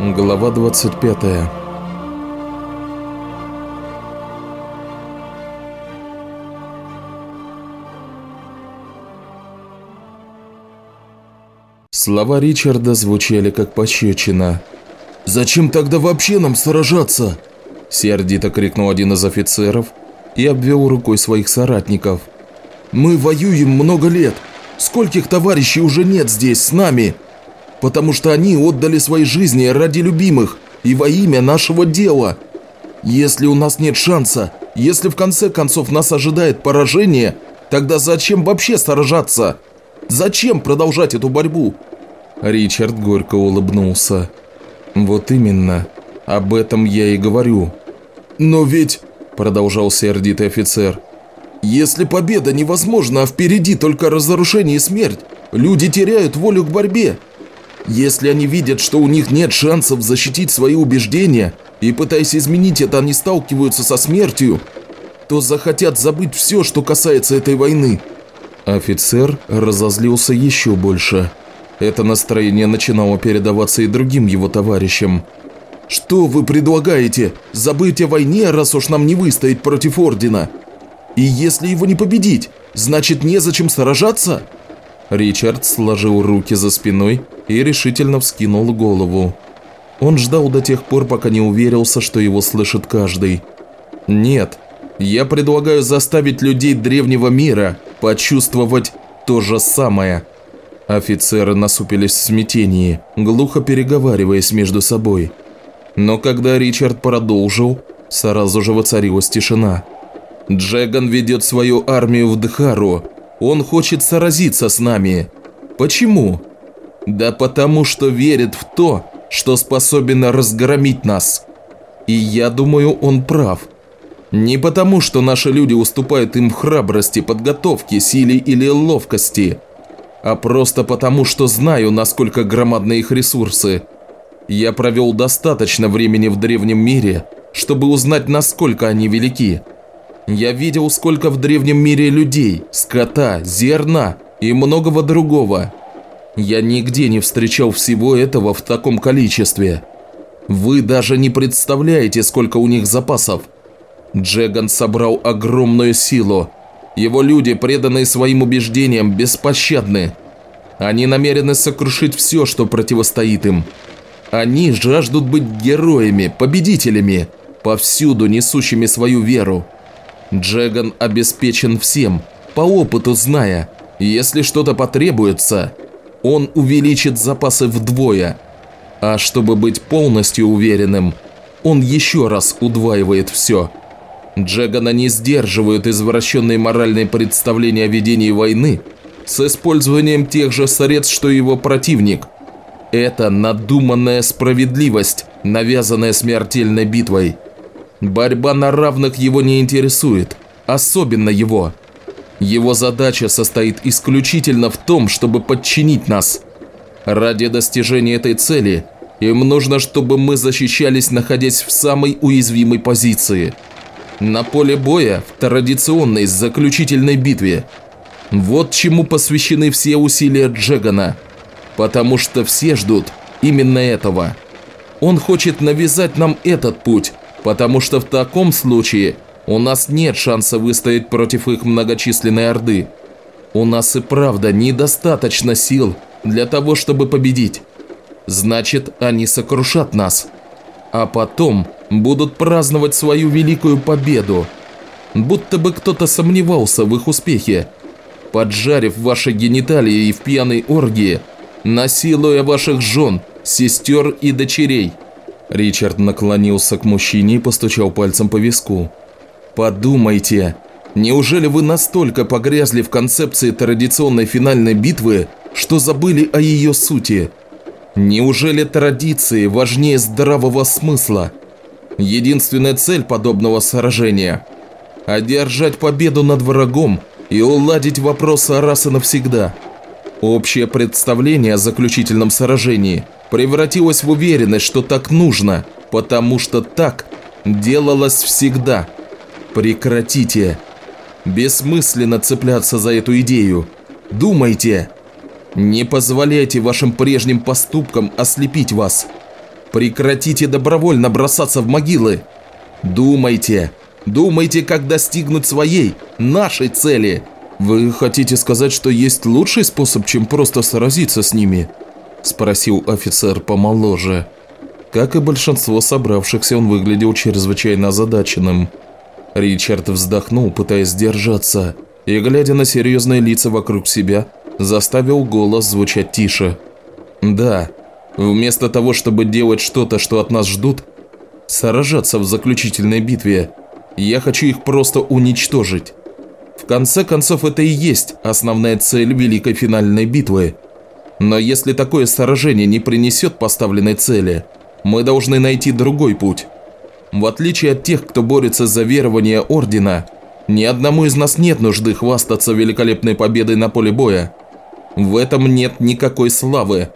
Глава 25 Слова Ричарда звучали как пощечина. «Зачем тогда вообще нам сражаться?» Сердито крикнул один из офицеров и обвел рукой своих соратников. «Мы воюем много лет. Скольких товарищей уже нет здесь с нами?» Потому что они отдали свои жизни ради любимых и во имя нашего дела. Если у нас нет шанса, если в конце концов нас ожидает поражение, тогда зачем вообще сражаться? Зачем продолжать эту борьбу?» Ричард горько улыбнулся. «Вот именно. Об этом я и говорю». «Но ведь...» – продолжал сердитый офицер. «Если победа невозможна, а впереди только разрушение и смерть, люди теряют волю к борьбе. Если они видят, что у них нет шансов защитить свои убеждения, и пытаясь изменить это, они сталкиваются со смертью, то захотят забыть все, что касается этой войны. Офицер разозлился еще больше. Это настроение начинало передаваться и другим его товарищам. «Что вы предлагаете? Забыть о войне, раз уж нам не выстоять против Ордена? И если его не победить, значит незачем сражаться?» Ричард сложил руки за спиной и решительно вскинул голову. Он ждал до тех пор, пока не уверился, что его слышит каждый. «Нет, я предлагаю заставить людей древнего мира почувствовать то же самое». Офицеры насупились в смятении, глухо переговариваясь между собой. Но когда Ричард продолжил, сразу же воцарилась тишина. «Джеган ведет свою армию в Дхару. Он хочет сразиться с нами. Почему? Да потому что верит в то, что способен разгромить нас. И я думаю, он прав. Не потому, что наши люди уступают им в храбрости, подготовке, силе или ловкости, а просто потому, что знаю, насколько громадны их ресурсы. Я провел достаточно времени в древнем мире, чтобы узнать, насколько они велики. Я видел, сколько в древнем мире людей, скота, зерна и многого другого. Я нигде не встречал всего этого в таком количестве. Вы даже не представляете, сколько у них запасов. Джеган собрал огромную силу. Его люди, преданные своим убеждениям, беспощадны. Они намерены сокрушить все, что противостоит им. Они жаждут быть героями, победителями, повсюду несущими свою веру. Джеган обеспечен всем, по опыту зная, если что-то потребуется, он увеличит запасы вдвое. А чтобы быть полностью уверенным, он еще раз удваивает все. Джегана не сдерживают извращенные моральные представления о ведении войны с использованием тех же средств, что и его противник. Это надуманная справедливость, навязанная смертельной битвой. Борьба на равных его не интересует, особенно его. Его задача состоит исключительно в том, чтобы подчинить нас. Ради достижения этой цели им нужно, чтобы мы защищались, находясь в самой уязвимой позиции. На поле боя в традиционной заключительной битве. Вот чему посвящены все усилия Джегана. Потому что все ждут именно этого. Он хочет навязать нам этот путь, потому что в таком случае у нас нет шанса выстоять против их многочисленной орды. У нас и правда недостаточно сил для того, чтобы победить. Значит, они сокрушат нас. А потом будут праздновать свою великую победу. Будто бы кто-то сомневался в их успехе. Поджарив ваши гениталии в пьяной оргии, насилуя ваших жен, сестер и дочерей – Ричард наклонился к мужчине и постучал пальцем по виску. «Подумайте, неужели вы настолько погрязли в концепции традиционной финальной битвы, что забыли о ее сути? Неужели традиции важнее здравого смысла? Единственная цель подобного сражения – одержать победу над врагом и уладить вопросы раз и навсегда. Общее представление о заключительном сражении – превратилась в уверенность, что так нужно, потому что так делалось всегда. Прекратите. Бессмысленно цепляться за эту идею. Думайте. Не позволяйте вашим прежним поступкам ослепить вас. Прекратите добровольно бросаться в могилы. Думайте, думайте, как достигнуть своей, нашей цели. Вы хотите сказать, что есть лучший способ, чем просто сразиться с ними? Спросил офицер помоложе. Как и большинство собравшихся, он выглядел чрезвычайно озадаченным. Ричард вздохнул, пытаясь сдержаться, и, глядя на серьезные лица вокруг себя, заставил голос звучать тише. «Да, вместо того, чтобы делать что-то, что от нас ждут, сражаться в заключительной битве, я хочу их просто уничтожить. В конце концов, это и есть основная цель Великой финальной битвы. Но если такое сражение не принесет поставленной цели, мы должны найти другой путь». В отличие от тех, кто борется за верование Ордена, ни одному из нас нет нужды хвастаться великолепной победой на поле боя. В этом нет никакой славы.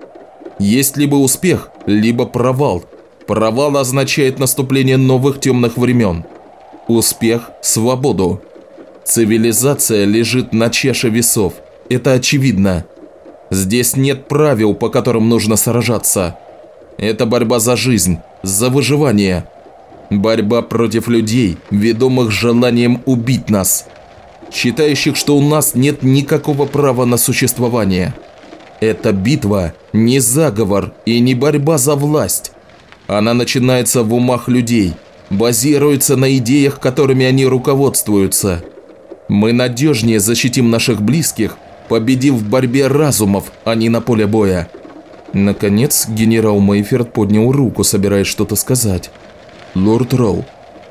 Есть либо успех, либо провал. Провал означает наступление новых темных времен. Успех – свободу. Цивилизация лежит на чаше весов. Это очевидно. Здесь нет правил, по которым нужно сражаться. Это борьба за жизнь, за выживание – Борьба против людей, ведомых желанием убить нас. Считающих, что у нас нет никакого права на существование. Эта битва не заговор и не борьба за власть. Она начинается в умах людей, базируется на идеях, которыми они руководствуются. Мы надежнее защитим наших близких, победив в борьбе разумов, а не на поле боя. Наконец, генерал Мейферт поднял руку, собираясь что-то сказать. «Лорд Рау,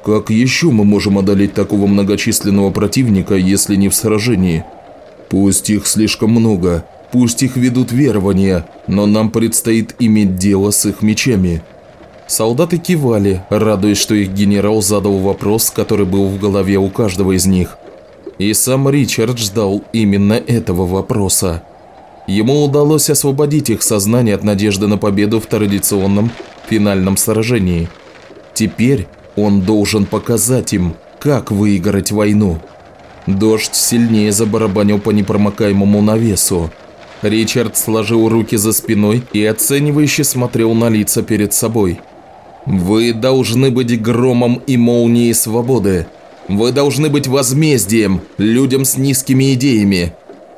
как еще мы можем одолеть такого многочисленного противника, если не в сражении? Пусть их слишком много, пусть их ведут верования, но нам предстоит иметь дело с их мечами». Солдаты кивали, радуясь, что их генерал задал вопрос, который был в голове у каждого из них. И сам Ричард ждал именно этого вопроса. Ему удалось освободить их сознание от надежды на победу в традиционном финальном сражении – Теперь он должен показать им, как выиграть войну. Дождь сильнее забарабанил по непромокаемому навесу. Ричард сложил руки за спиной и оценивающе смотрел на лица перед собой. «Вы должны быть громом и молнией свободы. Вы должны быть возмездием людям с низкими идеями.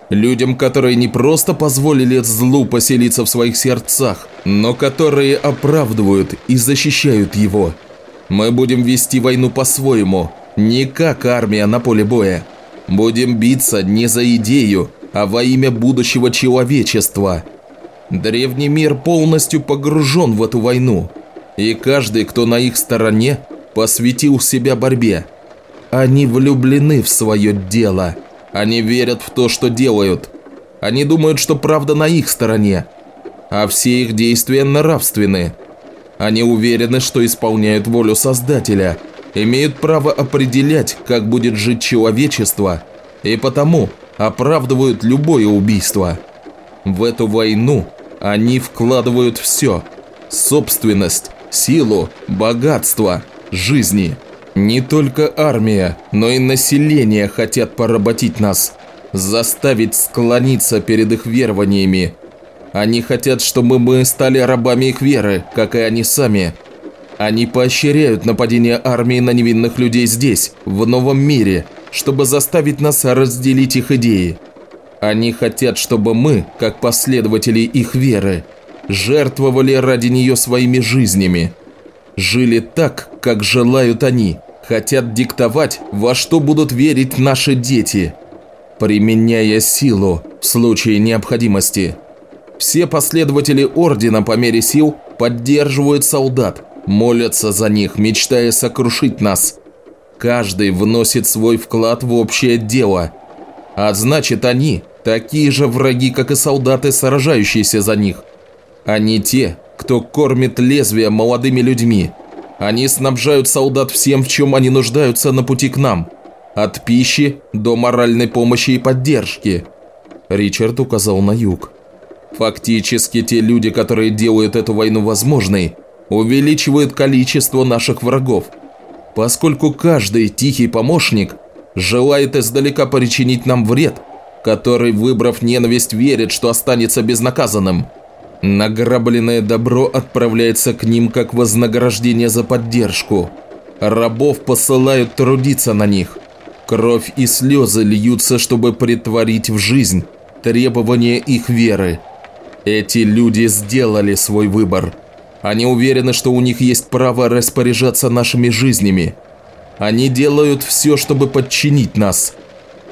Людям, которые не просто позволили злу поселиться в своих сердцах, но которые оправдывают и защищают его. Мы будем вести войну по-своему, не как армия на поле боя. Будем биться не за идею, а во имя будущего человечества. Древний мир полностью погружен в эту войну, и каждый, кто на их стороне, посвятил себя борьбе. Они влюблены в свое дело. Они верят в то, что делают. Они думают, что правда на их стороне, а все их действия нравственны. Они уверены, что исполняют волю Создателя, имеют право определять, как будет жить человечество, и потому оправдывают любое убийство. В эту войну они вкладывают все – собственность, силу, богатство, жизни. Не только армия, но и население хотят поработить нас, заставить склониться перед их верованиями – они хотят, чтобы мы стали рабами их веры, как и они сами. Они поощряют нападение армии на невинных людей здесь, в новом мире, чтобы заставить нас разделить их идеи. Они хотят, чтобы мы, как последователи их веры, жертвовали ради нее своими жизнями. Жили так, как желают они. Хотят диктовать, во что будут верить наши дети, применяя силу в случае необходимости. Все последователи Ордена по мере сил поддерживают солдат, молятся за них, мечтая сокрушить нас. Каждый вносит свой вклад в общее дело. А значит, они такие же враги, как и солдаты, сражающиеся за них. Они те, кто кормит лезвие молодыми людьми. Они снабжают солдат всем, в чем они нуждаются на пути к нам. От пищи до моральной помощи и поддержки. Ричард указал на юг. Фактически те люди, которые делают эту войну возможной, увеличивают количество наших врагов, поскольку каждый тихий помощник желает издалека причинить нам вред, который, выбрав ненависть, верит, что останется безнаказанным. Награбленное добро отправляется к ним как вознаграждение за поддержку. Рабов посылают трудиться на них. Кровь и слезы льются, чтобы притворить в жизнь требования их веры. Эти люди сделали свой выбор. Они уверены, что у них есть право распоряжаться нашими жизнями. Они делают все, чтобы подчинить нас.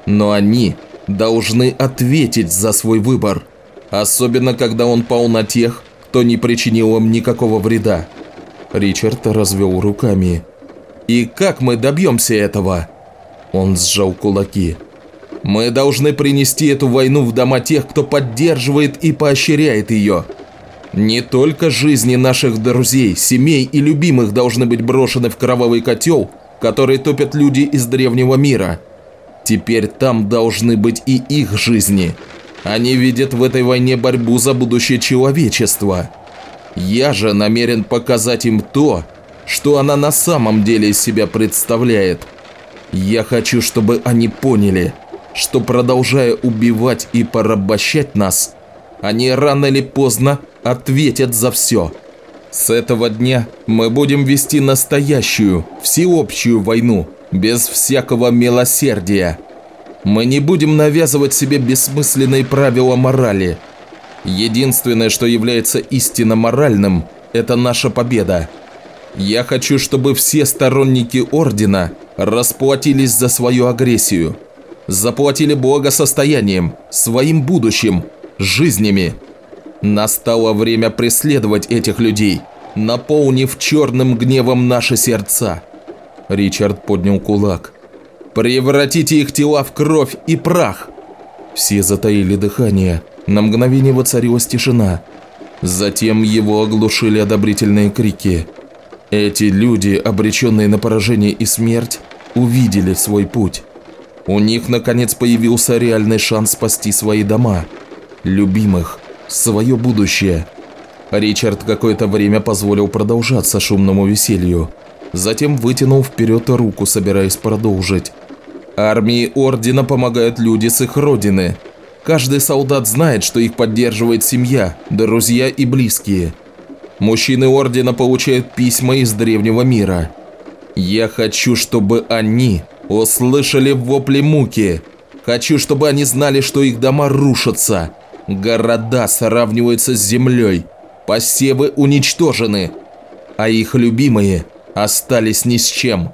Но они должны ответить за свой выбор. Особенно, когда он пал на тех, кто не причинил им никакого вреда. Ричард развел руками. «И как мы добьемся этого?» Он сжал кулаки. «Мы должны принести эту войну в дома тех, кто поддерживает и поощряет ее. Не только жизни наших друзей, семей и любимых должны быть брошены в кровавый котел, который топят люди из древнего мира. Теперь там должны быть и их жизни. Они видят в этой войне борьбу за будущее человечества. Я же намерен показать им то, что она на самом деле из себя представляет – я хочу, чтобы они поняли, что продолжая убивать и порабощать нас, они рано или поздно ответят за все. С этого дня мы будем вести настоящую, всеобщую войну, без всякого милосердия. Мы не будем навязывать себе бессмысленные правила морали. Единственное, что является истинно моральным, это наша победа. Я хочу, чтобы все сторонники Ордена расплатились за свою агрессию. Заплатили благосостоянием, своим будущим, жизнями. Настало время преследовать этих людей, наполнив черным гневом наши сердца. Ричард поднял кулак. «Превратите их тела в кровь и прах!» Все затаили дыхание. На мгновение воцарилась тишина. Затем его оглушили одобрительные крики. Эти люди, обреченные на поражение и смерть, увидели свой путь. У них, наконец, появился реальный шанс спасти свои дома, любимых, свое будущее. Ричард какое-то время позволил продолжаться шумному веселью. Затем вытянул вперед руку, собираясь продолжить. Армии Ордена помогают люди с их родины. Каждый солдат знает, что их поддерживает семья, друзья и близкие – Мужчины Ордена получают письма из древнего мира. Я хочу, чтобы они услышали вопли муки. Хочу, чтобы они знали, что их дома рушатся. Города сравниваются с землей. Посевы уничтожены. А их любимые остались ни с чем.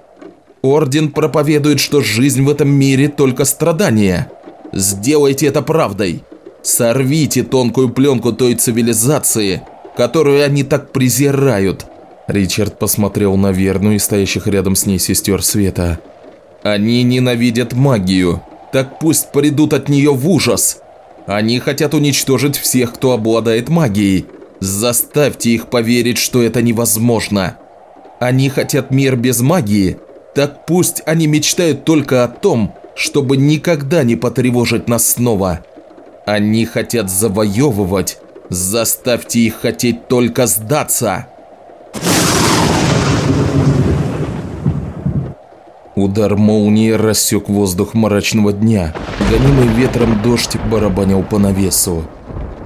Орден проповедует, что жизнь в этом мире только страдания. Сделайте это правдой. Сорвите тонкую пленку той цивилизации – которую они так презирают». Ричард посмотрел на верную и стоящих рядом с ней сестер Света. «Они ненавидят магию. Так пусть придут от нее в ужас. Они хотят уничтожить всех, кто обладает магией. Заставьте их поверить, что это невозможно. Они хотят мир без магии. Так пусть они мечтают только о том, чтобы никогда не потревожить нас снова. Они хотят завоевывать Заставьте их хотеть только сдаться!» Удар молнии рассек воздух мрачного дня. Гонимый ветром дождь барабанил по навесу.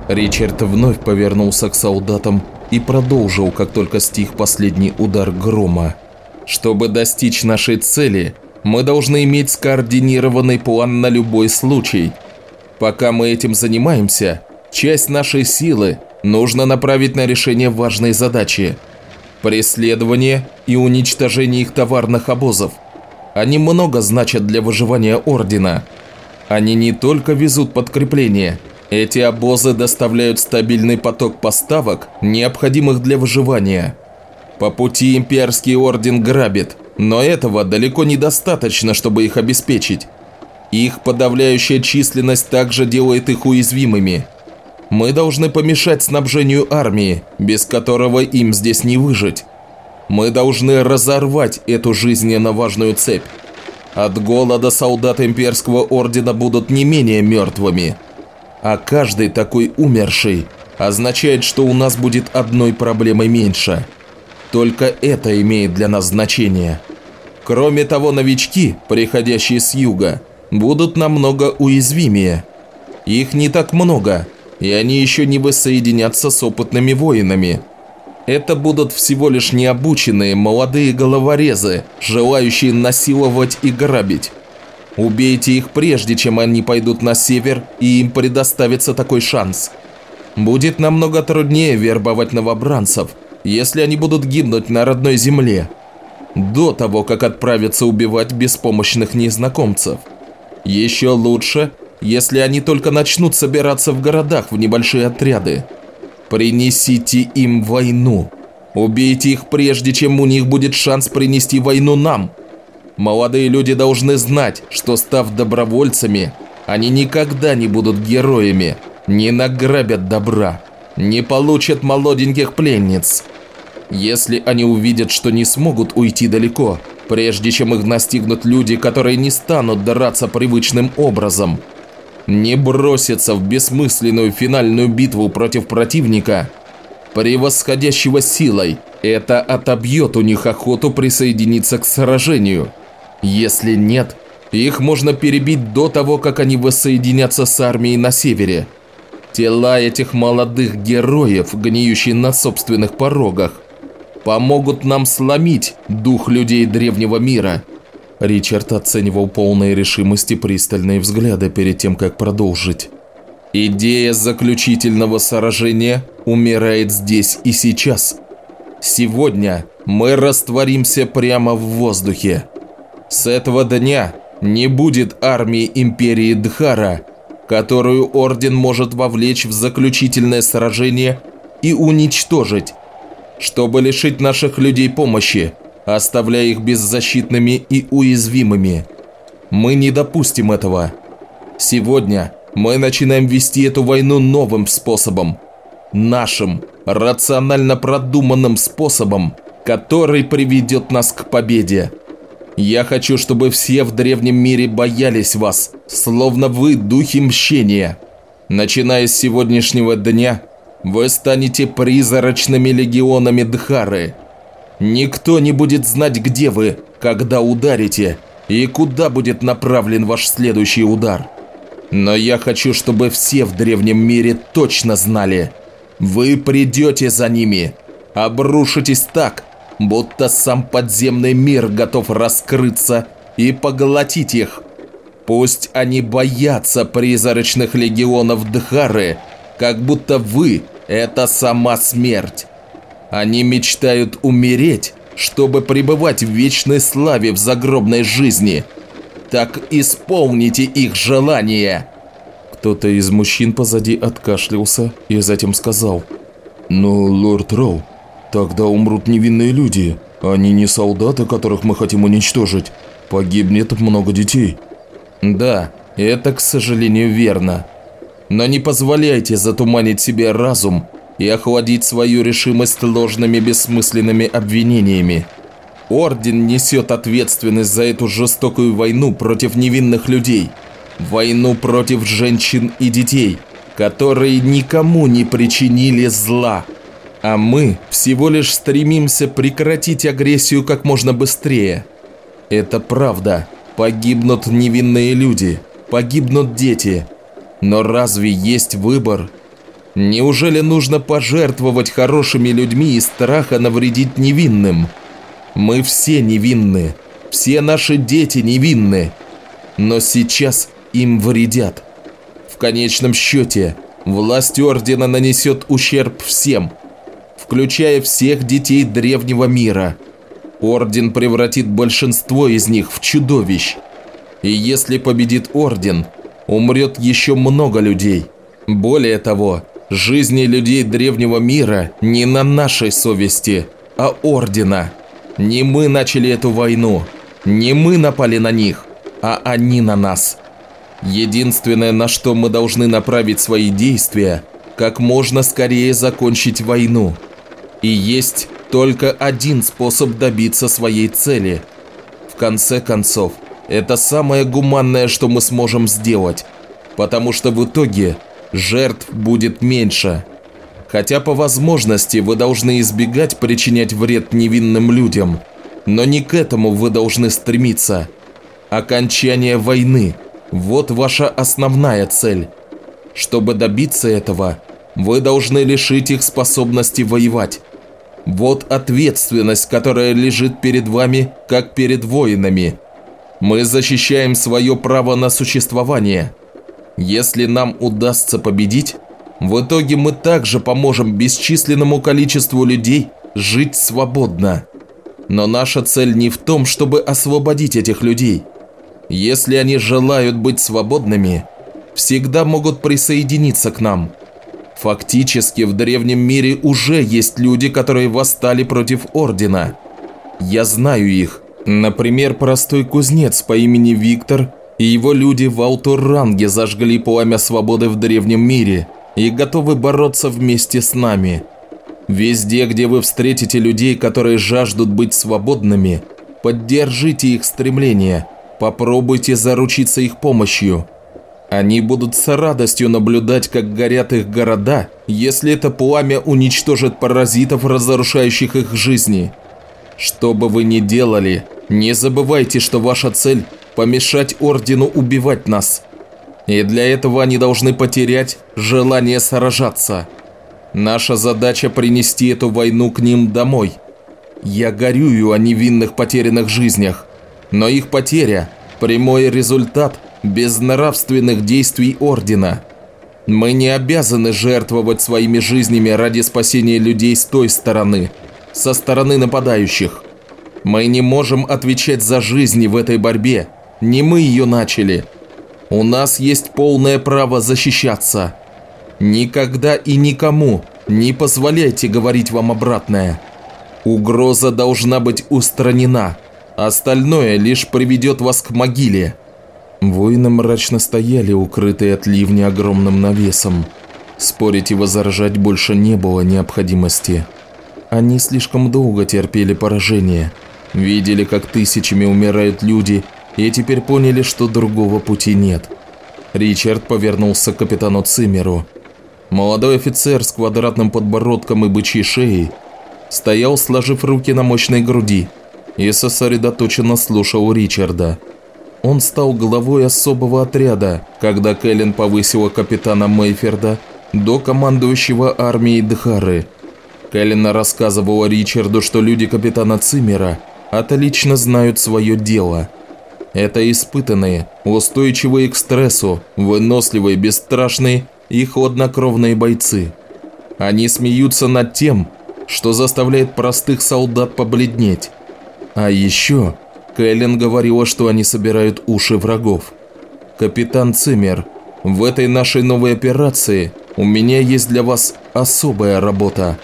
Ричард вновь повернулся к солдатам и продолжил, как только стих последний удар грома. «Чтобы достичь нашей цели, мы должны иметь скоординированный план на любой случай. Пока мы этим занимаемся, Часть нашей силы нужно направить на решение важной задачи – преследование и уничтожение их товарных обозов. Они много значат для выживания Ордена. Они не только везут подкрепление, эти обозы доставляют стабильный поток поставок, необходимых для выживания. По пути Имперский Орден грабит, но этого далеко недостаточно, чтобы их обеспечить. Их подавляющая численность также делает их уязвимыми – мы должны помешать снабжению армии, без которого им здесь не выжить. Мы должны разорвать эту жизненно важную цепь. От голода солдаты имперского ордена будут не менее мертвыми. А каждый такой умерший означает, что у нас будет одной проблемой меньше. Только это имеет для нас значение. Кроме того, новички, приходящие с юга, будут намного уязвимее. Их не так много – и они еще не воссоединятся с опытными воинами. Это будут всего лишь необученные молодые головорезы, желающие насиловать и грабить. Убейте их прежде, чем они пойдут на север, и им предоставится такой шанс. Будет намного труднее вербовать новобранцев, если они будут гибнуть на родной земле, до того, как отправиться убивать беспомощных незнакомцев. Еще лучше, если они только начнут собираться в городах в небольшие отряды. Принесите им войну. Убейте их прежде, чем у них будет шанс принести войну нам. Молодые люди должны знать, что став добровольцами, они никогда не будут героями, не награбят добра, не получат молоденьких пленниц. Если они увидят, что не смогут уйти далеко, прежде чем их настигнут люди, которые не станут драться привычным образом – не бросится в бессмысленную финальную битву против противника, превосходящего силой, это отобьет у них охоту присоединиться к сражению. Если нет, их можно перебить до того, как они воссоединятся с армией на севере. Тела этих молодых героев, гниющие на собственных порогах, помогут нам сломить дух людей древнего мира – Ричард оценивал полные решимости пристальные взгляды перед тем, как продолжить. Идея заключительного сражения умирает здесь и сейчас. Сегодня мы растворимся прямо в воздухе. С этого дня не будет армии Империи Дхара, которую Орден может вовлечь в заключительное сражение и уничтожить, чтобы лишить наших людей помощи – оставляя их беззащитными и уязвимыми. Мы не допустим этого. Сегодня мы начинаем вести эту войну новым способом. Нашим, рационально продуманным способом, который приведет нас к победе. Я хочу, чтобы все в древнем мире боялись вас, словно вы духи мщения. Начиная с сегодняшнего дня, вы станете призрачными легионами Дхары – Никто не будет знать, где вы, когда ударите, и куда будет направлен ваш следующий удар. Но я хочу, чтобы все в древнем мире точно знали. Вы придете за ними, обрушитесь так, будто сам подземный мир готов раскрыться и поглотить их. Пусть они боятся призрачных легионов Дхары, как будто вы – это сама смерть. Они мечтают умереть, чтобы пребывать в вечной славе в загробной жизни. Так исполните их желание. Кто-то из мужчин позади откашлялся и затем сказал. «Но, лорд Роу, тогда умрут невинные люди. Они не солдаты, которых мы хотим уничтожить. Погибнет много детей». «Да, это, к сожалению, верно. Но не позволяйте затуманить себе разум и охладить свою решимость ложными бессмысленными обвинениями. Орден несет ответственность за эту жестокую войну против невинных людей. Войну против женщин и детей, которые никому не причинили зла. А мы всего лишь стремимся прекратить агрессию как можно быстрее. Это правда. Погибнут невинные люди, погибнут дети. Но разве есть выбор – Неужели нужно пожертвовать хорошими людьми из страха навредить невинным? Мы все невинны, все наши дети невинны, но сейчас им вредят. В конечном счете, власть Ордена нанесет ущерб всем, включая всех детей древнего мира. Орден превратит большинство из них в чудовищ. И если победит Орден, умрет еще много людей. Более того, Жизни людей древнего мира не на нашей совести, а Ордена. Не мы начали эту войну, не мы напали на них, а они на нас. Единственное, на что мы должны направить свои действия, как можно скорее закончить войну. И есть только один способ добиться своей цели. В конце концов, это самое гуманное, что мы сможем сделать, потому что в итоге – жертв будет меньше. Хотя по возможности вы должны избегать причинять вред невинным людям, но не к этому вы должны стремиться. Окончание войны – вот ваша основная цель. Чтобы добиться этого, вы должны лишить их способности воевать. Вот ответственность, которая лежит перед вами, как перед воинами. Мы защищаем свое право на существование. Если нам удастся победить, в итоге мы также поможем бесчисленному количеству людей жить свободно. Но наша цель не в том, чтобы освободить этих людей. Если они желают быть свободными, всегда могут присоединиться к нам. Фактически в древнем мире уже есть люди, которые восстали против Ордена. Я знаю их. Например, простой кузнец по имени Виктор и его люди в Ауторанге зажгли пламя свободы в древнем мире и готовы бороться вместе с нами. Везде, где вы встретите людей, которые жаждут быть свободными, поддержите их стремление, попробуйте заручиться их помощью. Они будут с радостью наблюдать, как горят их города, если это пламя уничтожит паразитов, разрушающих их жизни. Что бы вы ни делали, не забывайте, что ваша цель – помешать Ордену убивать нас. И для этого они должны потерять желание сражаться. Наша задача – принести эту войну к ним домой. Я горюю о невинных потерянных жизнях, но их потеря – прямой результат – безнравственных действий Ордена. Мы не обязаны жертвовать своими жизнями ради спасения людей с той стороны, со стороны нападающих. Мы не можем отвечать за жизни в этой борьбе, не мы ее начали. У нас есть полное право защищаться. Никогда и никому не позволяйте говорить вам обратное. Угроза должна быть устранена, остальное лишь приведет вас к могиле. Воины мрачно стояли, укрытые от ливня огромным навесом. Спорить и возражать больше не было необходимости. Они слишком долго терпели поражение, видели, как тысячами умирают люди, и теперь поняли, что другого пути нет. Ричард повернулся к капитану Цимеру. Молодой офицер с квадратным подбородком и бычьей шеей стоял, сложив руки на мощной груди, и сосредоточенно слушал Ричарда. Он стал главой особого отряда, когда Кэлен повысила капитана Мейферда до командующего армией Дхары. Кэлен рассказывала Ричарду, что люди капитана Циммера отлично знают свое дело. Это испытанные, устойчивые к стрессу, выносливые, бесстрашные и хладнокровные бойцы. Они смеются над тем, что заставляет простых солдат побледнеть. А еще Кэлен говорила, что они собирают уши врагов. «Капитан Циммер, в этой нашей новой операции у меня есть для вас особая работа».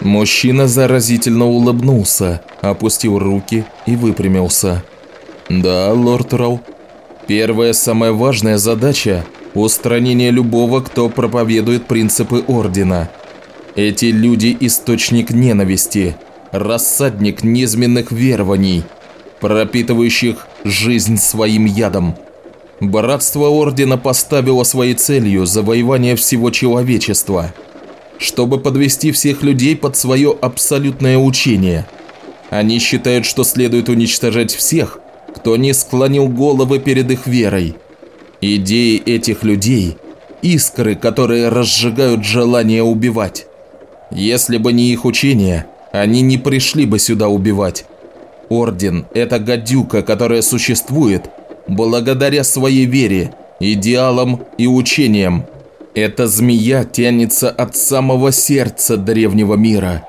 Мужчина заразительно улыбнулся, опустил руки и выпрямился. «Да, лорд Рау. Первая самая важная задача – устранение любого, кто проповедует принципы Ордена. Эти люди – источник ненависти, рассадник низменных верований – пропитывающих жизнь своим ядом. Братство Ордена поставило своей целью завоевание всего человечества, чтобы подвести всех людей под свое абсолютное учение. Они считают, что следует уничтожать всех, кто не склонил головы перед их верой. Идеи этих людей – искры, которые разжигают желание убивать. Если бы не их учение, они не пришли бы сюда убивать. Орден – это гадюка, которая существует благодаря своей вере, идеалам и учениям. Эта змея тянется от самого сердца древнего мира.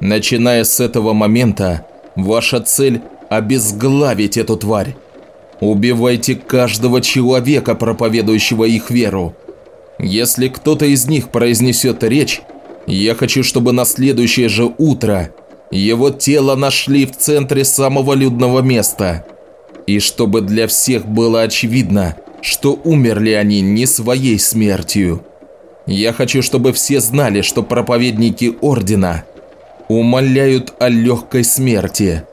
Начиная с этого момента, ваша цель – обезглавить эту тварь. Убивайте каждого человека, проповедующего их веру. Если кто-то из них произнесет речь, я хочу, чтобы на следующее же утро его тело нашли в центре самого людного места. И чтобы для всех было очевидно, что умерли они не своей смертью. Я хочу, чтобы все знали, что проповедники Ордена умоляют о легкой смерти.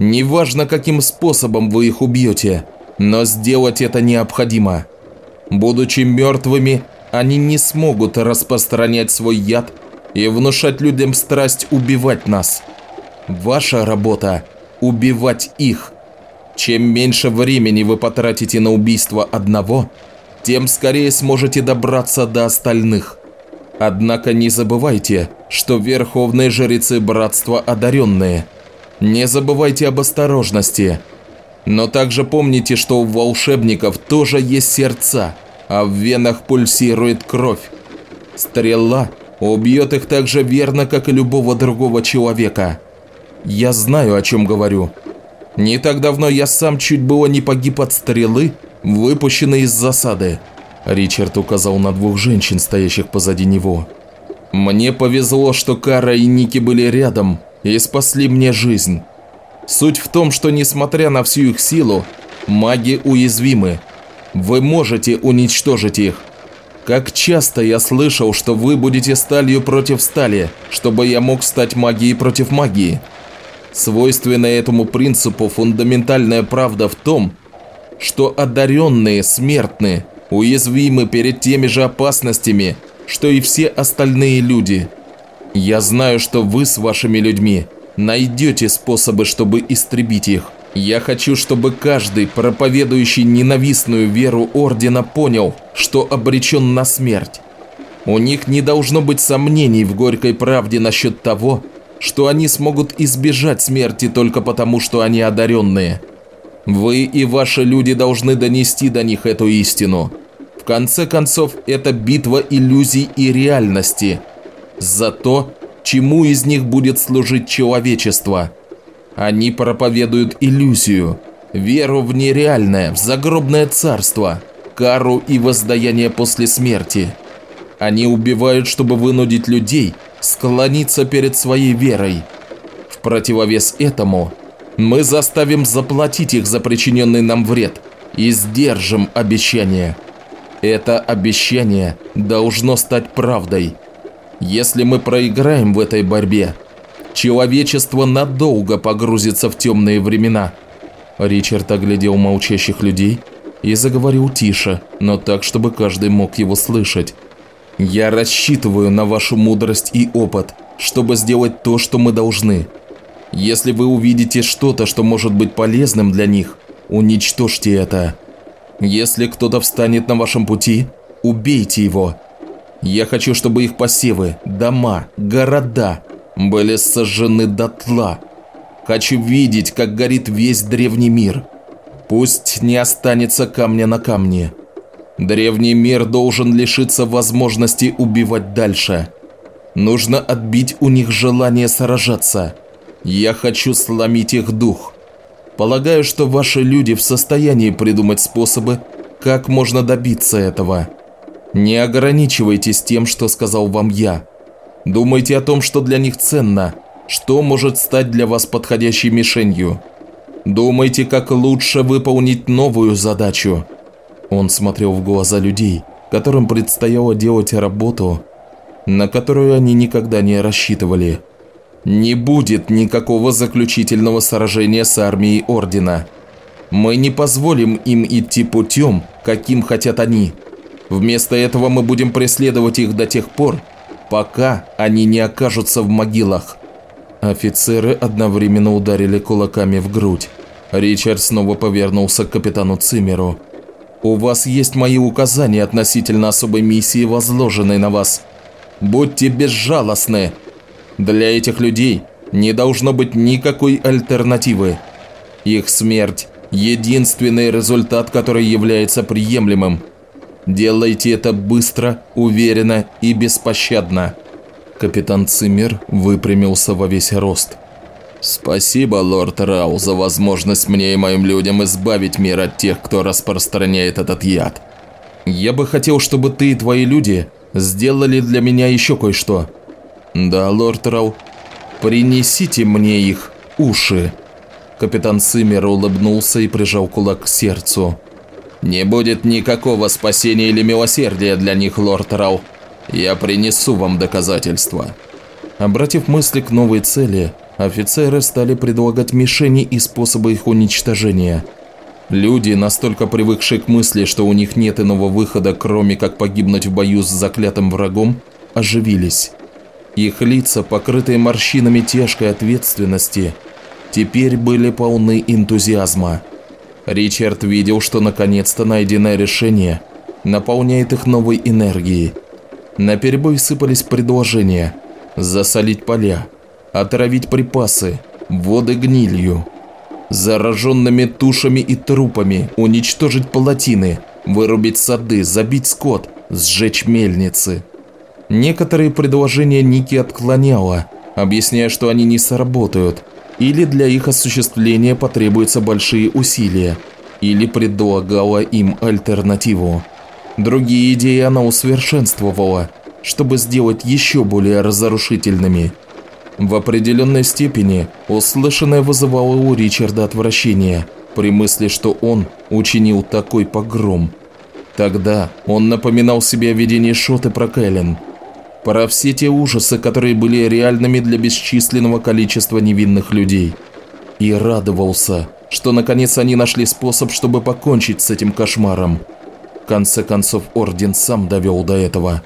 Неважно, каким способом вы их убьете, но сделать это необходимо. Будучи мертвыми, они не смогут распространять свой яд и внушать людям страсть убивать нас – Ваша работа – убивать их. Чем меньше времени вы потратите на убийство одного, тем скорее сможете добраться до остальных. Однако не забывайте, что верховные жрецы братства одаренные. Не забывайте об осторожности. Но также помните, что у волшебников тоже есть сердца, а в венах пульсирует кровь. Стрела убьет их так же верно, как и любого другого человека. Я знаю, о чем говорю. Не так давно я сам чуть было не погиб от стрелы, выпущенной из засады. Ричард указал на двух женщин, стоящих позади него. «Мне повезло, что Кара и Ники были рядом и спасли мне жизнь. Суть в том, что несмотря на всю их силу, маги уязвимы. Вы можете уничтожить их. Как часто я слышал, что вы будете сталью против стали, чтобы я мог стать магией против магии. Свойственная этому принципу фундаментальная правда в том, что одаренные смертны – уязвимы перед теми же опасностями, что и все остальные люди. Я знаю, что вы с вашими людьми найдете способы, чтобы истребить их. Я хочу, чтобы каждый, проповедующий ненавистную веру Ордена, понял, что обречен на смерть. У них не должно быть сомнений в горькой правде насчет того, что они смогут избежать смерти только потому, что они одаренные. Вы и ваши люди должны донести до них эту истину. В конце концов, это битва иллюзий и реальности. За то, чему из них будет служить человечество. Они проповедуют иллюзию, веру в нереальное, в загробное царство, кару и воздаяние после смерти. Они убивают, чтобы вынудить людей склониться перед своей верой. В противовес этому – мы заставим заплатить их за причиненный нам вред и сдержим обещание. Это обещание должно стать правдой. Если мы проиграем в этой борьбе, человечество надолго погрузится в темные времена. Ричард оглядел молчащих людей и заговорил тише, но так, чтобы каждый мог его слышать. «Я рассчитываю на вашу мудрость и опыт, чтобы сделать то, что мы должны. Если вы увидите что-то, что может быть полезным для них, уничтожьте это. Если кто-то встанет на вашем пути, убейте его. Я хочу, чтобы их посевы, дома, города были сожжены дотла. Хочу видеть, как горит весь древний мир. Пусть не останется камня на камне. Древний мир должен лишиться возможности убивать дальше. Нужно отбить у них желание сражаться – я хочу сломить их дух. Полагаю, что ваши люди в состоянии придумать способы, как можно добиться этого. Не ограничивайтесь тем, что сказал вам я. Думайте о том, что для них ценно, что может стать для вас подходящей мишенью. Думайте, как лучше выполнить новую задачу. Он смотрел в глаза людей, которым предстояло делать работу, на которую они никогда не рассчитывали. Не будет никакого заключительного сражения с армией Ордена. Мы не позволим им идти путем, каким хотят они. Вместо этого мы будем преследовать их до тех пор, пока они не окажутся в могилах. Офицеры одновременно ударили кулаками в грудь. Ричард снова повернулся к капитану Цимеру. «У вас есть мои указания относительно особой миссии, возложенной на вас. Будьте безжалостны!» Для этих людей не должно быть никакой альтернативы. Их смерть – единственный результат, который является приемлемым. Делайте это быстро, уверенно и беспощадно. Капитан Циммер выпрямился во весь рост. «Спасибо, лорд Рау, за возможность мне и моим людям избавить мир от тех, кто распространяет этот яд. Я бы хотел, чтобы ты и твои люди сделали для меня еще кое-что. «Да, лорд Рау. Принесите мне их уши». Капитан Симмер улыбнулся и прижал кулак к сердцу. «Не будет никакого спасения или милосердия для них, лорд Рау. Я принесу вам доказательства». Обратив мысли к новой цели, офицеры стали предлагать мишени и способы их уничтожения. Люди, настолько привыкшие к мысли, что у них нет иного выхода, кроме как погибнуть в бою с заклятым врагом, оживились. Их лица, покрытые морщинами тяжкой ответственности, теперь были полны энтузиазма. Ричард видел, что наконец-то найденное решение наполняет их новой энергией. На перебой сыпались предложения засолить поля, отравить припасы, воды гнилью, зараженными тушами и трупами уничтожить палатины, вырубить сады, забить скот, сжечь мельницы. Некоторые предложения Ники отклоняла, объясняя, что они не сработают, или для их осуществления потребуются большие усилия, или предлагала им альтернативу. Другие идеи она усовершенствовала, чтобы сделать еще более разрушительными. В определенной степени услышанное вызывало у Ричарда отвращение при мысли, что он учинил такой погром. Тогда он напоминал себе о видении Шоты про Кэлен, про все те ужасы, которые были реальными для бесчисленного количества невинных людей. И радовался, что наконец они нашли способ, чтобы покончить с этим кошмаром. В конце концов, Орден сам довел до этого.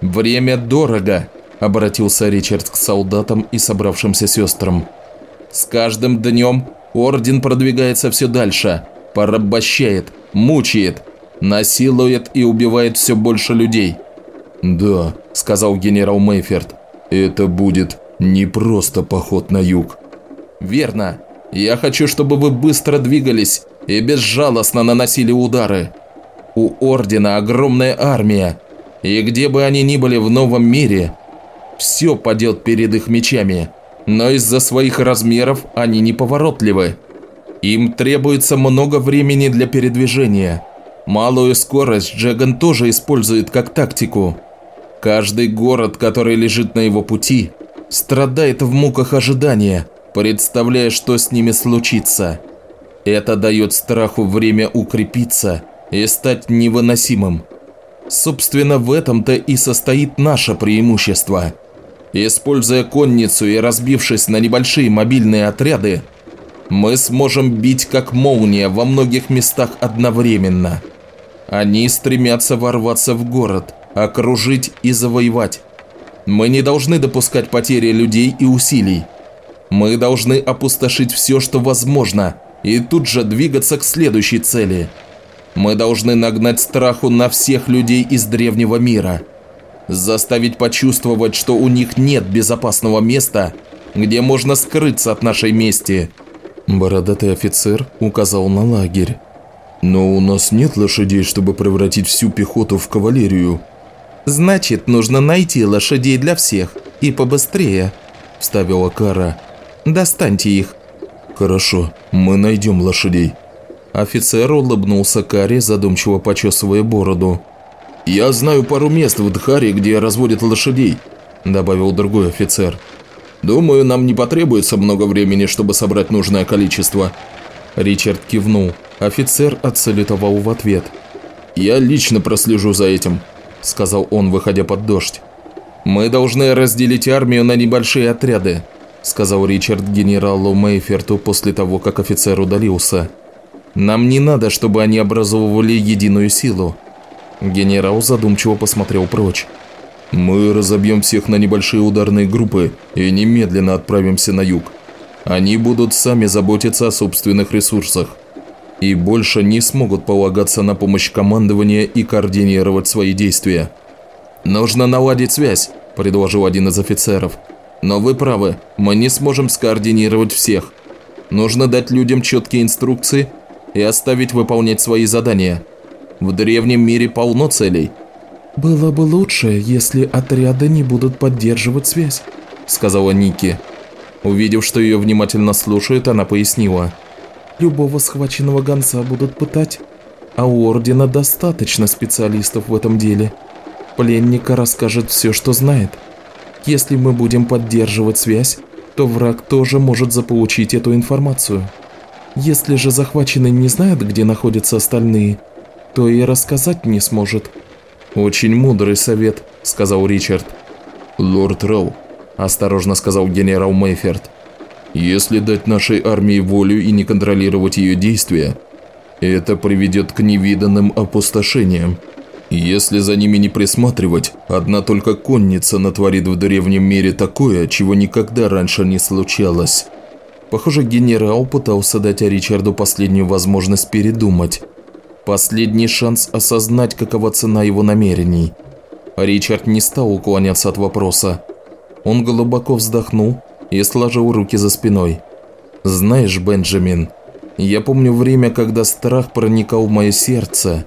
«Время дорого», – обратился Ричард к солдатам и собравшимся сестрам. «С каждым днем Орден продвигается все дальше, порабощает, мучает, насилует и убивает все больше людей». «Да», – сказал генерал Мейферт, – «это будет не просто поход на юг». «Верно. Я хочу, чтобы вы быстро двигались и безжалостно наносили удары. У Ордена огромная армия, и где бы они ни были в новом мире, все падет перед их мечами, но из-за своих размеров они неповоротливы. Им требуется много времени для передвижения. Малую скорость Джеган тоже использует как тактику. Каждый город, который лежит на его пути, страдает в муках ожидания – представляя, что с ними случится. Это дает страху время укрепиться и стать невыносимым. Собственно, в этом-то и состоит наше преимущество. Используя конницу и разбившись на небольшие мобильные отряды, мы сможем бить как молния во многих местах одновременно. Они стремятся ворваться в город, окружить и завоевать. Мы не должны допускать потери людей и усилий. Мы должны опустошить все, что возможно, и тут же двигаться к следующей цели. Мы должны нагнать страху на всех людей из древнего мира. Заставить почувствовать, что у них нет безопасного места, где можно скрыться от нашей мести. Бородатый офицер указал на лагерь. Но у нас нет лошадей, чтобы превратить всю пехоту в кавалерию. Значит, нужно найти лошадей для всех, и побыстрее, вставила Кара. Достаньте их». «Хорошо, мы найдем лошадей». Офицер улыбнулся Каре, задумчиво почесывая бороду. «Я знаю пару мест в Дхаре, где разводят лошадей», – добавил другой офицер. «Думаю, нам не потребуется много времени, чтобы собрать нужное количество». Ричард кивнул. Офицер отсалютовал в ответ. «Я лично прослежу за этим», – сказал он, выходя под дождь. «Мы должны разделить армию на небольшие отряды сказал Ричард генералу Мейферту после того, как офицер удалился. «Нам не надо, чтобы они образовывали единую силу». Генерал задумчиво посмотрел прочь. «Мы разобьем всех на небольшие ударные группы и немедленно отправимся на юг. Они будут сами заботиться о собственных ресурсах и больше не смогут полагаться на помощь командования и координировать свои действия». «Нужно наладить связь», – предложил один из офицеров. Но вы правы, мы не сможем скоординировать всех. Нужно дать людям четкие инструкции и оставить выполнять свои задания. В древнем мире полно целей. «Было бы лучше, если отряды не будут поддерживать связь», – сказала Ники. Увидев, что ее внимательно слушают, она пояснила. «Любого схваченного гонца будут пытать, а у Ордена достаточно специалистов в этом деле. Пленника расскажет все, что знает». Если мы будем поддерживать связь, то враг тоже может заполучить эту информацию. Если же захваченный не знает, где находятся остальные, то и рассказать не сможет. «Очень мудрый совет», – сказал Ричард. «Лорд Рау», – осторожно сказал генерал Мейферт. «Если дать нашей армии волю и не контролировать ее действия, это приведет к невиданным опустошениям. Если за ними не присматривать, одна только конница натворит в древнем мире такое, чего никогда раньше не случалось. Похоже, генерал пытался дать Ричарду последнюю возможность передумать. Последний шанс осознать, какова цена его намерений. Ричард не стал уклоняться от вопроса. Он глубоко вздохнул и сложил руки за спиной. «Знаешь, Бенджамин, я помню время, когда страх проникал в мое сердце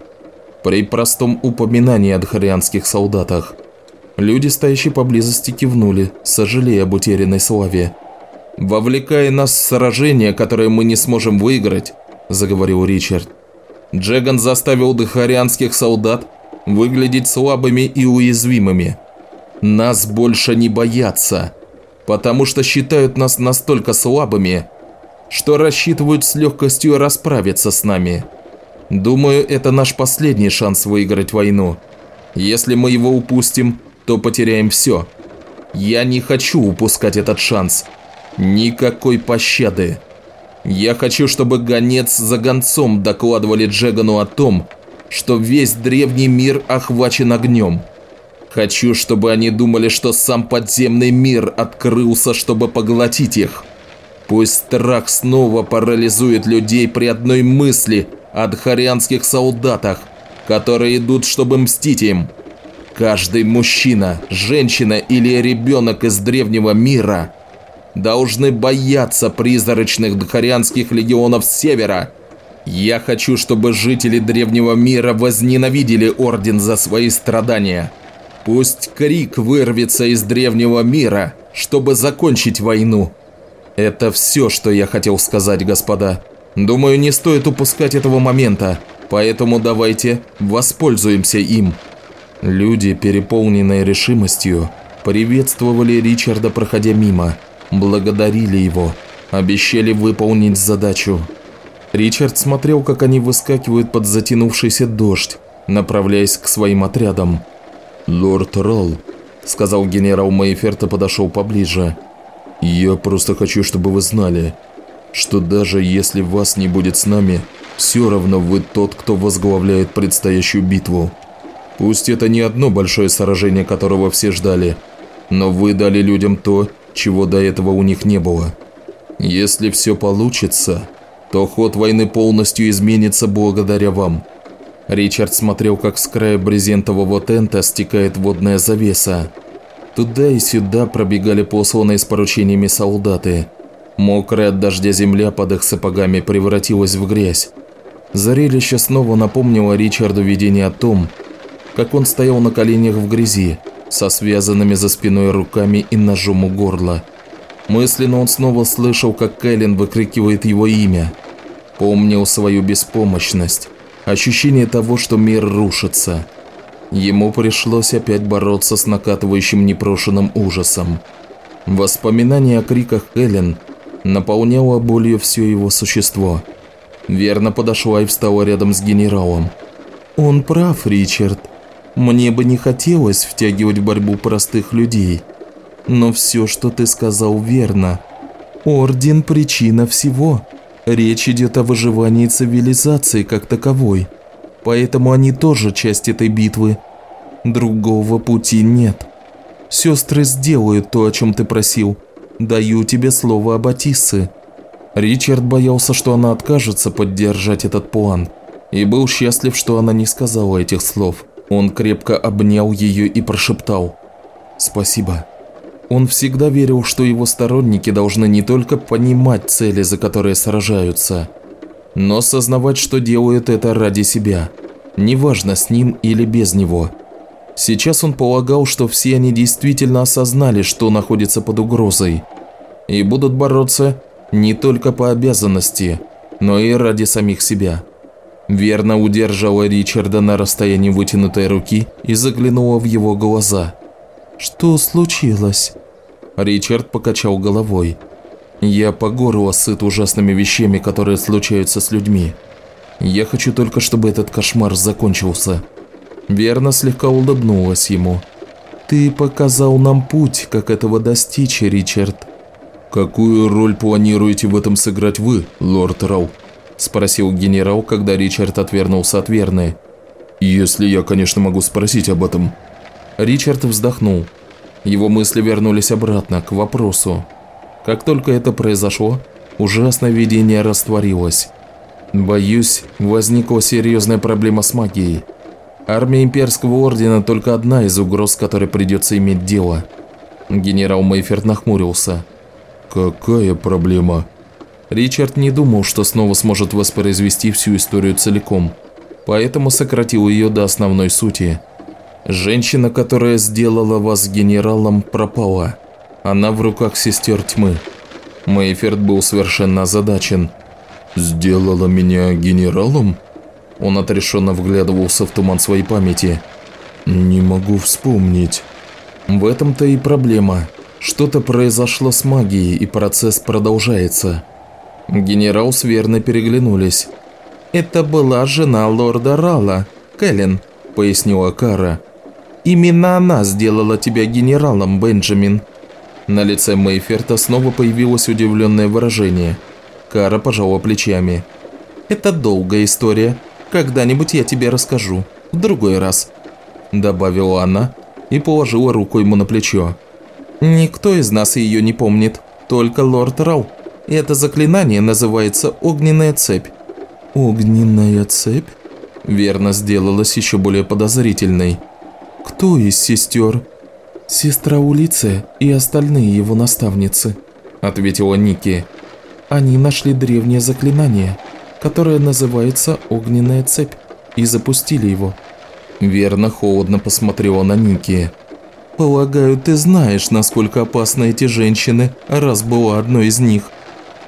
при простом упоминании о дхарианских солдатах. Люди, стоящие поблизости, кивнули, сожалея об утерянной славе. «Вовлекая нас в сражение, которое мы не сможем выиграть», – заговорил Ричард, Джеган заставил дхарианских солдат выглядеть слабыми и уязвимыми. Нас больше не боятся, потому что считают нас настолько слабыми, что рассчитывают с легкостью расправиться с нами. Думаю, это наш последний шанс выиграть войну. Если мы его упустим, то потеряем все. Я не хочу упускать этот шанс. Никакой пощады. Я хочу, чтобы гонец за гонцом докладывали Джегану о том, что весь древний мир охвачен огнем. Хочу, чтобы они думали, что сам подземный мир открылся, чтобы поглотить их. Пусть страх снова парализует людей при одной мысли о дхарианских солдатах, которые идут, чтобы мстить им. Каждый мужчина, женщина или ребенок из древнего мира должны бояться призрачных дхарианских легионов севера. Я хочу, чтобы жители древнего мира возненавидели Орден за свои страдания. Пусть крик вырвется из древнего мира, чтобы закончить войну. Это все, что я хотел сказать, господа. Думаю, не стоит упускать этого момента, поэтому давайте воспользуемся им. Люди, переполненные решимостью, приветствовали Ричарда, проходя мимо благодарили его, обещали выполнить задачу. Ричард смотрел, как они выскакивают под затянувшийся дождь, направляясь к своим отрядам. «Лорд Ролл», – сказал генерал Мейферт и подошел поближе. «Я просто хочу, чтобы вы знали, что даже если вас не будет с нами, все равно вы тот, кто возглавляет предстоящую битву. Пусть это не одно большое сражение, которого все ждали, но вы дали людям то, чего до этого у них не было. Если все получится, то ход войны полностью изменится благодаря вам. Ричард смотрел, как с края брезентового тента стекает водная завеса. Туда и сюда пробегали посланные с поручениями солдаты. Мокрая от дождя земля под их сапогами превратилась в грязь. Зрелище снова напомнило Ричарду видение о том, как он стоял на коленях в грязи, со связанными за спиной руками и ножом у горла. Мысленно он снова слышал, как Кэлен выкрикивает его имя. Помнил свою беспомощность, ощущение того, что мир рушится. Ему пришлось опять бороться с накатывающим непрошенным ужасом. Воспоминание о криках Кэлен наполняло болью все его существо. Верно подошла и встала рядом с генералом. «Он прав, Ричард», мне бы не хотелось втягивать в борьбу простых людей. Но все, что ты сказал, верно. Орден – причина всего. Речь идет о выживании цивилизации как таковой. Поэтому они тоже часть этой битвы. Другого пути нет. Сестры сделают то, о чем ты просил. Даю тебе слово об Атиссе. Ричард боялся, что она откажется поддержать этот план. И был счастлив, что она не сказала этих слов. Он крепко обнял ее и прошептал «Спасибо». Он всегда верил, что его сторонники должны не только понимать цели, за которые сражаются, но сознавать, что делают это ради себя, неважно с ним или без него. Сейчас он полагал, что все они действительно осознали, что находится под угрозой, и будут бороться не только по обязанности, но и ради самих себя. Верно удержала Ричарда на расстоянии вытянутой руки и заглянула в его глаза. «Что случилось?» Ричард покачал головой. «Я по горло сыт ужасными вещами, которые случаются с людьми. Я хочу только, чтобы этот кошмар закончился». Верно слегка улыбнулась ему. «Ты показал нам путь, как этого достичь, Ричард». «Какую роль планируете в этом сыграть вы, лорд Рау?» – спросил генерал, когда Ричард отвернулся от Верны. «Если я, конечно, могу спросить об этом». Ричард вздохнул. Его мысли вернулись обратно, к вопросу. Как только это произошло, ужасное видение растворилось. Боюсь, возникла серьезная проблема с магией. Армия Имперского Ордена только одна из угроз, с которой придется иметь дело. Генерал Мейферт нахмурился. Какая проблема? Ричард не думал, что снова сможет воспроизвести всю историю целиком, поэтому сократил ее до основной сути. Женщина, которая сделала вас генералом, пропала. Она в руках сестер тьмы. Мейферт был совершенно озадачен. «Сделала меня генералом?» Он отрешенно вглядывался в туман своей памяти. «Не могу вспомнить». В этом-то и проблема. Что-то произошло с магией, и процесс продолжается. Генерал с Верной переглянулись. «Это была жена лорда Рала, Кэлен», – пояснила Кара. «Именно она сделала тебя генералом, Бенджамин». На лице Мейферта снова появилось удивленное выражение. Кара пожала плечами. «Это долгая история. Когда-нибудь я тебе расскажу. В другой раз», – добавила она и положила руку ему на плечо. «Никто из нас ее не помнит, только лорд Рау. Это заклинание называется «Огненная цепь». «Огненная цепь?» Верно сделалась еще более подозрительной. «Кто из сестер?» «Сестра Улиция и остальные его наставницы», – ответила Ники. «Они нашли древнее заклинание, которое называется «Огненная цепь», и запустили его». Верно холодно посмотрела на Ники. «Полагаю, ты знаешь, насколько опасны эти женщины, раз была одной из них».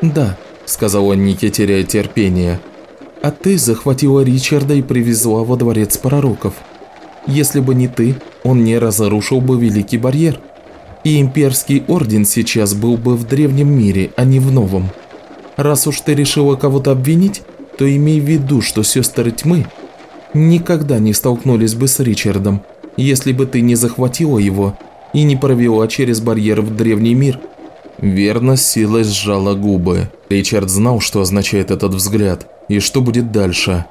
«Да», – сказала Ники, теряя терпение. «А ты захватила Ричарда и привезла во дворец пророков. Если бы не ты, он не разрушил бы Великий Барьер. И Имперский Орден сейчас был бы в Древнем мире, а не в Новом. Раз уж ты решила кого-то обвинить, то имей в виду, что сестры тьмы никогда не столкнулись бы с Ричардом, если бы ты не захватила его и не провела через барьер в Древний мир. Верно, силой сжала губы. Ричард знал, что означает этот взгляд и что будет дальше.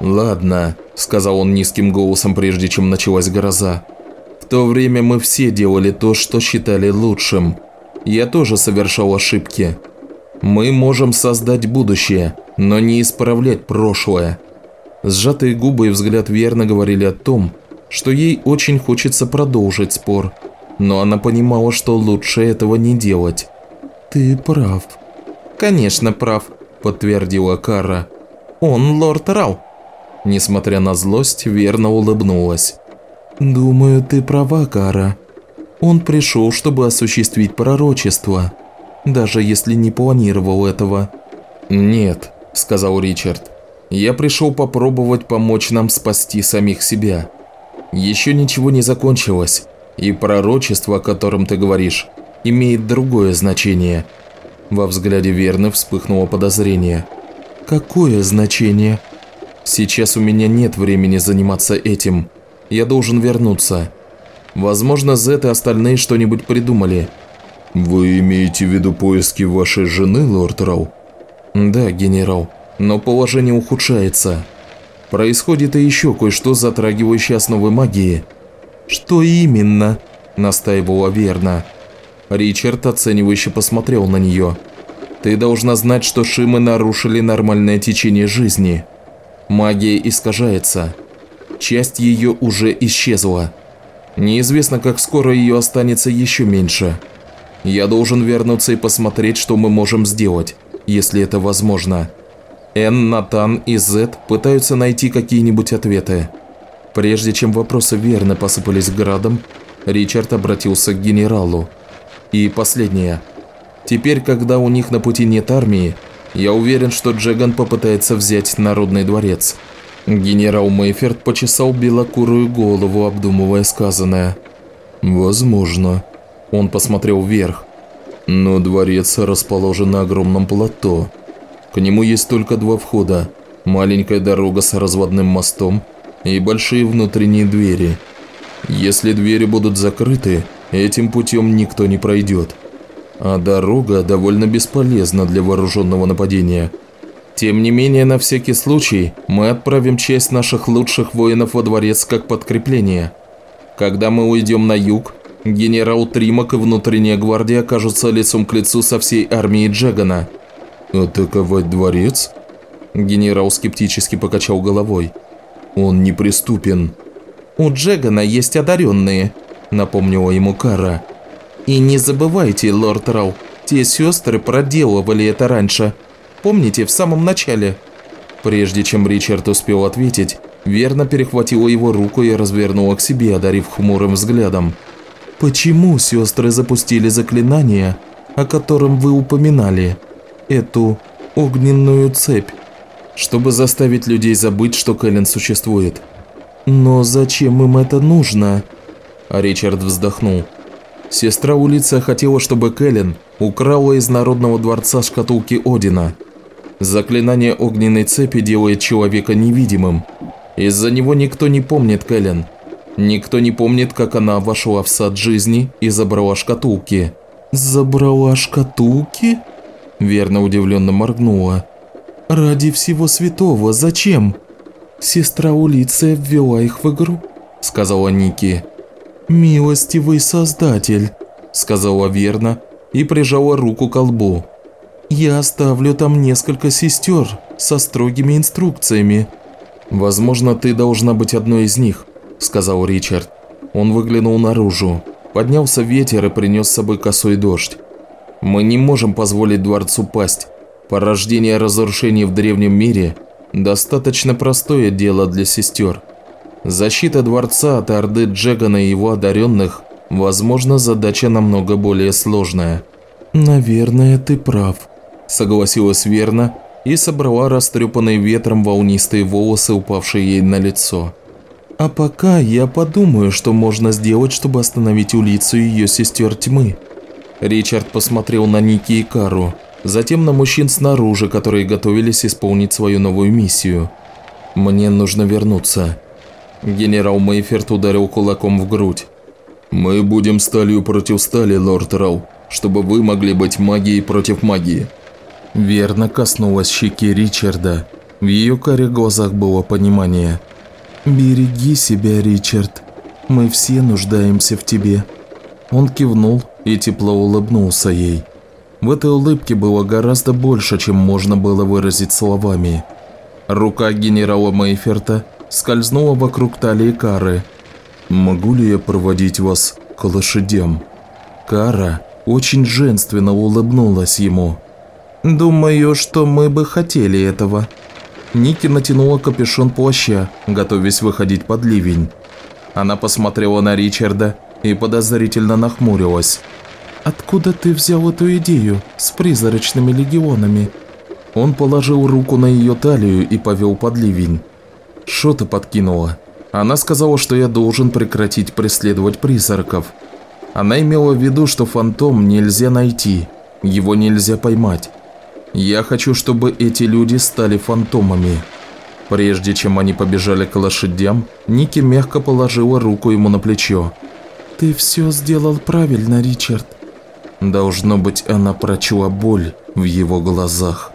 «Ладно», – сказал он низким голосом, прежде чем началась гроза. «В то время мы все делали то, что считали лучшим. Я тоже совершал ошибки. Мы можем создать будущее, но не исправлять прошлое. Сжатые губы и взгляд верно говорили о том, что ей очень хочется продолжить спор, но она понимала, что лучше этого не делать. «Ты прав». «Конечно прав», – подтвердила Кара. «Он лорд Рау». Несмотря на злость, верно улыбнулась. «Думаю, ты права, Кара. Он пришел, чтобы осуществить пророчество, даже если не планировал этого». «Нет», – сказал Ричард. Я пришел попробовать помочь нам спасти самих себя. Еще ничего не закончилось, и пророчество, о котором ты говоришь, имеет другое значение. Во взгляде Верны вспыхнуло подозрение. Какое значение? Сейчас у меня нет времени заниматься этим. Я должен вернуться. Возможно, Зет и остальные что-нибудь придумали. Вы имеете в виду поиски вашей жены, лорд Рау? Да, генерал но положение ухудшается. Происходит и еще кое-что, затрагивающее основы магии. «Что именно?» – настаивала Верна. Ричард оценивающе посмотрел на нее. «Ты должна знать, что Шимы нарушили нормальное течение жизни. Магия искажается. Часть ее уже исчезла. Неизвестно, как скоро ее останется еще меньше. Я должен вернуться и посмотреть, что мы можем сделать, если это возможно». Н, Натан и Зет пытаются найти какие-нибудь ответы. Прежде чем вопросы верно посыпались градом, Ричард обратился к генералу. И последнее. Теперь, когда у них на пути нет армии, я уверен, что Джеган попытается взять Народный дворец. Генерал Мейферт почесал белокурую голову, обдумывая сказанное. «Возможно». Он посмотрел вверх. «Но дворец расположен на огромном плато. К нему есть только два входа. Маленькая дорога с разводным мостом и большие внутренние двери. Если двери будут закрыты, этим путем никто не пройдет. А дорога довольно бесполезна для вооруженного нападения. Тем не менее, на всякий случай, мы отправим часть наших лучших воинов во дворец как подкрепление. Когда мы уйдем на юг, генерал Тримак и внутренняя гвардия окажутся лицом к лицу со всей армией Джагана – «Атаковать дворец?» Генерал скептически покачал головой. «Он неприступен». «У Джегана есть одаренные», – напомнила ему Кара. «И не забывайте, лорд Рау, те сестры проделывали это раньше. Помните, в самом начале?» Прежде чем Ричард успел ответить, Верно перехватила его руку и развернула к себе, одарив хмурым взглядом. «Почему сестры запустили заклинание, о котором вы упоминали? Эту огненную цепь?» «Чтобы заставить людей забыть, что Кэлен существует». «Но зачем им это нужно?» Ричард вздохнул. Сестра Улица хотела, чтобы Кэлен украла из Народного дворца шкатулки Одина. Заклинание огненной цепи делает человека невидимым, из-за него никто не помнит Кэлен. Никто не помнит, как она вошла в сад жизни и забрала шкатулки. «Забрала шкатулки?» Верно удивленно моргнула. «Ради всего святого, зачем?» «Сестра Улиция ввела их в игру», – сказала Ники. «Милостивый создатель», – сказала Верна и прижала руку к колбу. «Я оставлю там несколько сестер со строгими инструкциями. «Возможно, ты должна быть одной из них», – сказал Ричард. Он выглянул наружу. Поднялся ветер и принес с собой косой дождь. «Мы не можем позволить дворцу пасть. Порождение разрушений в древнем мире – достаточно простое дело для сестер. Защита дворца от Орды Джегана и его одаренных – возможно, задача намного более сложная». «Наверное, ты прав», – согласилась Верна и собрала растрепанные ветром волнистые волосы, упавшие ей на лицо. «А пока я подумаю, что можно сделать, чтобы остановить Улицу ее сестер тьмы». Ричард посмотрел на Ники и Кару, затем на мужчин снаружи, которые готовились исполнить свою новую миссию. «Мне нужно вернуться». Генерал Мейферт ударил кулаком в грудь. «Мы будем сталью против стали, лорд Рау, чтобы вы могли быть магией против магии. Верно коснулась щеки Ричарда. В ее карих глазах было понимание. «Береги себя, Ричард. Мы все нуждаемся в тебе». Он кивнул и тепло улыбнулся ей. В этой улыбке было гораздо больше, чем можно было выразить словами. Рука генерала Мейферта скользнула вокруг талии Кары. «Могу ли я проводить вас к лошадям?» Кара очень женственно улыбнулась ему. «Думаю, что мы бы хотели этого». Ники натянула капюшон плаща, готовясь выходить под ливень. Она посмотрела на Ричарда и подозрительно нахмурилась. «Откуда ты взял эту идею с призрачными легионами?» Он положил руку на ее талию и повел под ливень. «Что ты подкинула?» Она сказала, что я должен прекратить преследовать призраков. Она имела в виду, что фантом нельзя найти, его нельзя поймать. Я хочу, чтобы эти люди стали фантомами. Прежде чем они побежали к лошадям, Ники мягко положила руку ему на плечо. «Ты все сделал правильно, Ричард». Должно быть, она прочла боль в его глазах.